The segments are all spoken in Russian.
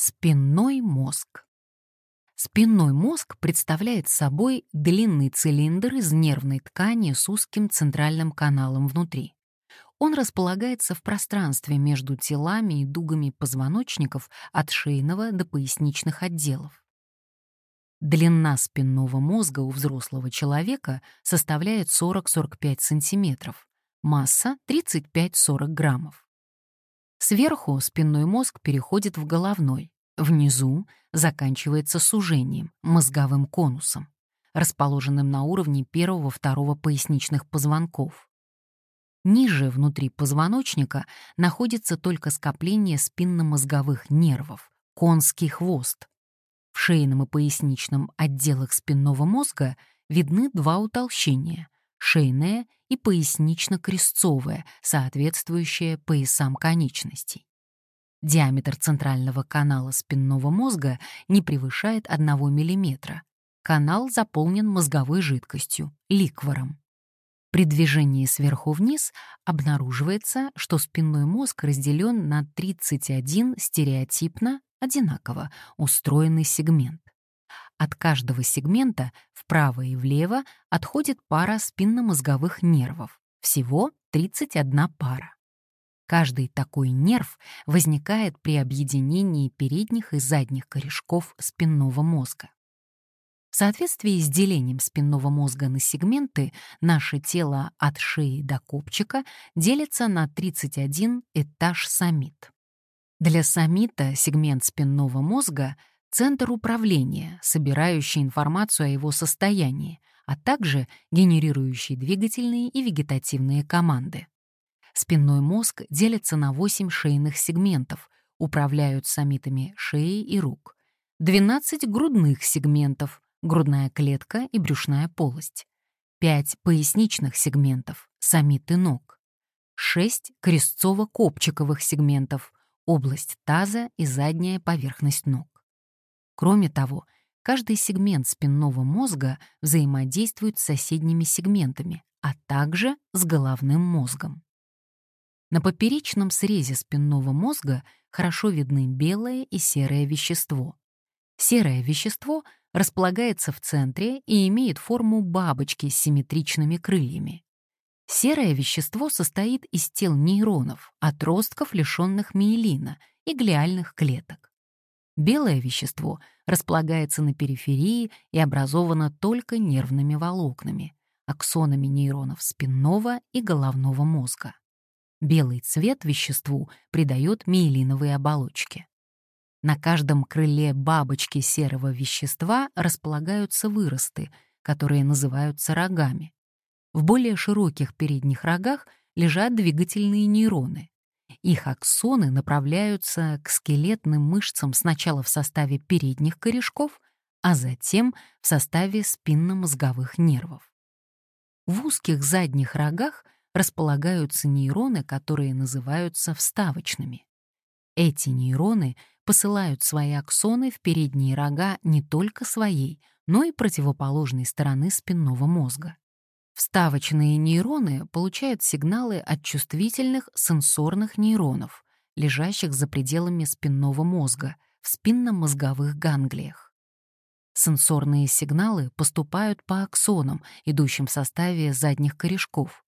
Спинной мозг. Спинной мозг представляет собой длинный цилиндр из нервной ткани с узким центральным каналом внутри. Он располагается в пространстве между телами и дугами позвоночников от шейного до поясничных отделов. Длина спинного мозга у взрослого человека составляет 40-45 см, масса 35-40 граммов. Сверху спинной мозг переходит в головной, внизу заканчивается сужением, мозговым конусом, расположенным на уровне первого-второго поясничных позвонков. Ниже, внутри позвоночника, находится только скопление спинномозговых нервов, конский хвост. В шейном и поясничном отделах спинного мозга видны два утолщения — шейное и пояснично-крестцовое, соответствующее поясам конечностей. Диаметр центрального канала спинного мозга не превышает 1 мм. Канал заполнен мозговой жидкостью, ликвором. При движении сверху вниз обнаруживается, что спинной мозг разделен на 31 стереотипно, одинаково, устроенный сегмент. От каждого сегмента вправо и влево отходит пара спинномозговых нервов. Всего 31 пара. Каждый такой нерв возникает при объединении передних и задних корешков спинного мозга. В соответствии с делением спинного мозга на сегменты, наше тело от шеи до копчика делится на 31 этаж самит. Для самита сегмент спинного мозга — центр управления, собирающий информацию о его состоянии, а также генерирующий двигательные и вегетативные команды. Спинной мозг делится на 8 шейных сегментов, управляют самитами шеи и рук. 12 грудных сегментов, грудная клетка и брюшная полость. 5 поясничных сегментов, самиты ног. 6 крестцово-копчиковых сегментов, область таза и задняя поверхность ног. Кроме того, каждый сегмент спинного мозга взаимодействует с соседними сегментами, а также с головным мозгом. На поперечном срезе спинного мозга хорошо видны белое и серое вещество. Серое вещество располагается в центре и имеет форму бабочки с симметричными крыльями. Серое вещество состоит из тел нейронов, отростков, лишенных миелина, и глиальных клеток. Белое вещество располагается на периферии и образовано только нервными волокнами, аксонами нейронов спинного и головного мозга. Белый цвет веществу придает миелиновые оболочки. На каждом крыле бабочки серого вещества располагаются выросты, которые называются рогами. В более широких передних рогах лежат двигательные нейроны. Их аксоны направляются к скелетным мышцам сначала в составе передних корешков, а затем в составе спинномозговых нервов. В узких задних рогах — располагаются нейроны, которые называются вставочными. Эти нейроны посылают свои аксоны в передние рога не только своей, но и противоположной стороны спинного мозга. Вставочные нейроны получают сигналы от чувствительных сенсорных нейронов, лежащих за пределами спинного мозга, в спинномозговых ганглиях. Сенсорные сигналы поступают по аксонам, идущим в составе задних корешков.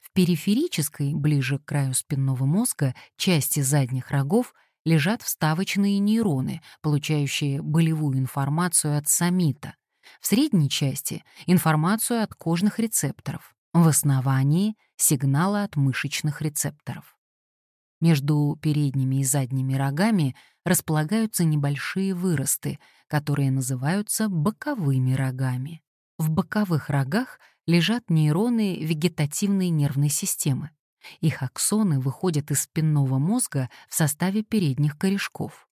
В периферической, ближе к краю спинного мозга, части задних рогов лежат вставочные нейроны, получающие болевую информацию от самита. В средней части — информацию от кожных рецепторов. В основании — сигналы от мышечных рецепторов. Между передними и задними рогами располагаются небольшие выросты, которые называются боковыми рогами. В боковых рогах — лежат нейроны вегетативной нервной системы. Их аксоны выходят из спинного мозга в составе передних корешков.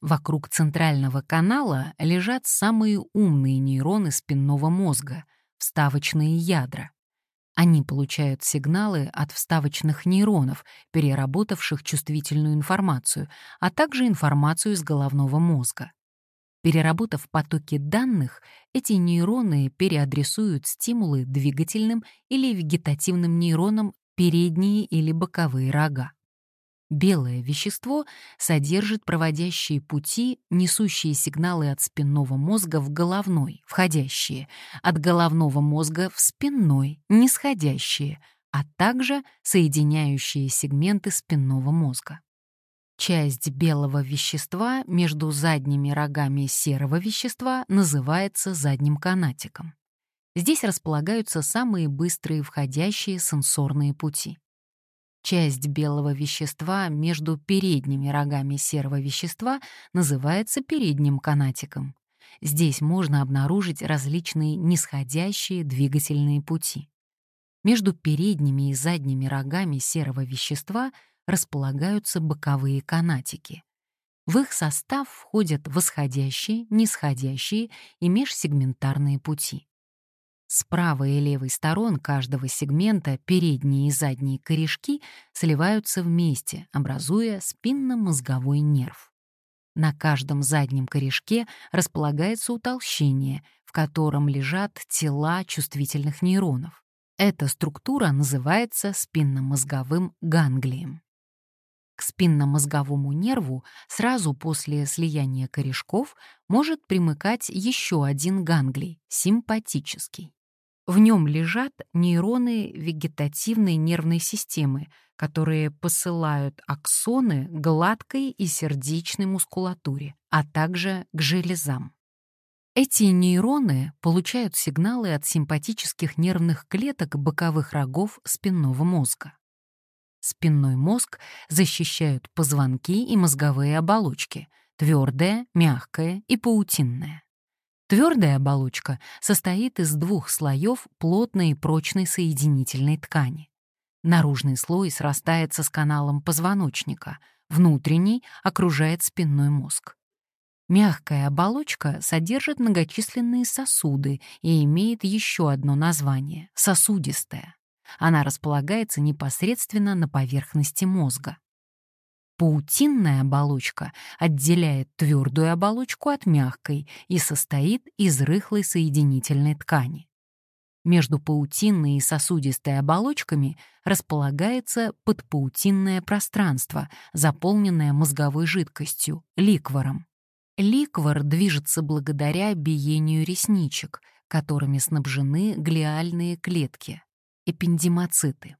Вокруг центрального канала лежат самые умные нейроны спинного мозга — вставочные ядра. Они получают сигналы от вставочных нейронов, переработавших чувствительную информацию, а также информацию из головного мозга. Переработав потоки данных, эти нейроны переадресуют стимулы двигательным или вегетативным нейронам передние или боковые рога. Белое вещество содержит проводящие пути, несущие сигналы от спинного мозга в головной, входящие, от головного мозга в спинной, нисходящие, а также соединяющие сегменты спинного мозга. Часть белого вещества между задними рогами серого вещества называется задним канатиком. Здесь располагаются самые быстрые входящие сенсорные пути. Часть белого вещества между передними рогами серого вещества называется передним канатиком. Здесь можно обнаружить различные нисходящие двигательные пути. Между передними и задними рогами серого вещества располагаются боковые канатики. В их состав входят восходящие, нисходящие и межсегментарные пути. С правой и левой сторон каждого сегмента передние и задние корешки сливаются вместе, образуя спинномозговой нерв. На каждом заднем корешке располагается утолщение, в котором лежат тела чувствительных нейронов. Эта структура называется спинномозговым ганглием. К спинномозговому нерву сразу после слияния корешков может примыкать еще один ганглий — симпатический. В нем лежат нейроны вегетативной нервной системы, которые посылают аксоны гладкой и сердечной мускулатуре, а также к железам. Эти нейроны получают сигналы от симпатических нервных клеток боковых рогов спинного мозга. Спинной мозг защищают позвонки и мозговые оболочки, твердая, мягкая и паутинная. Твердая оболочка состоит из двух слоев плотной и прочной соединительной ткани. Наружный слой срастается с каналом позвоночника, внутренний окружает спинной мозг. Мягкая оболочка содержит многочисленные сосуды и имеет еще одно название — сосудистая. Она располагается непосредственно на поверхности мозга. Паутинная оболочка отделяет твердую оболочку от мягкой и состоит из рыхлой соединительной ткани. Между паутинной и сосудистой оболочками располагается подпаутинное пространство, заполненное мозговой жидкостью, ликвором. Ликвор движется благодаря биению ресничек, которыми снабжены глиальные клетки, эпендимоциты.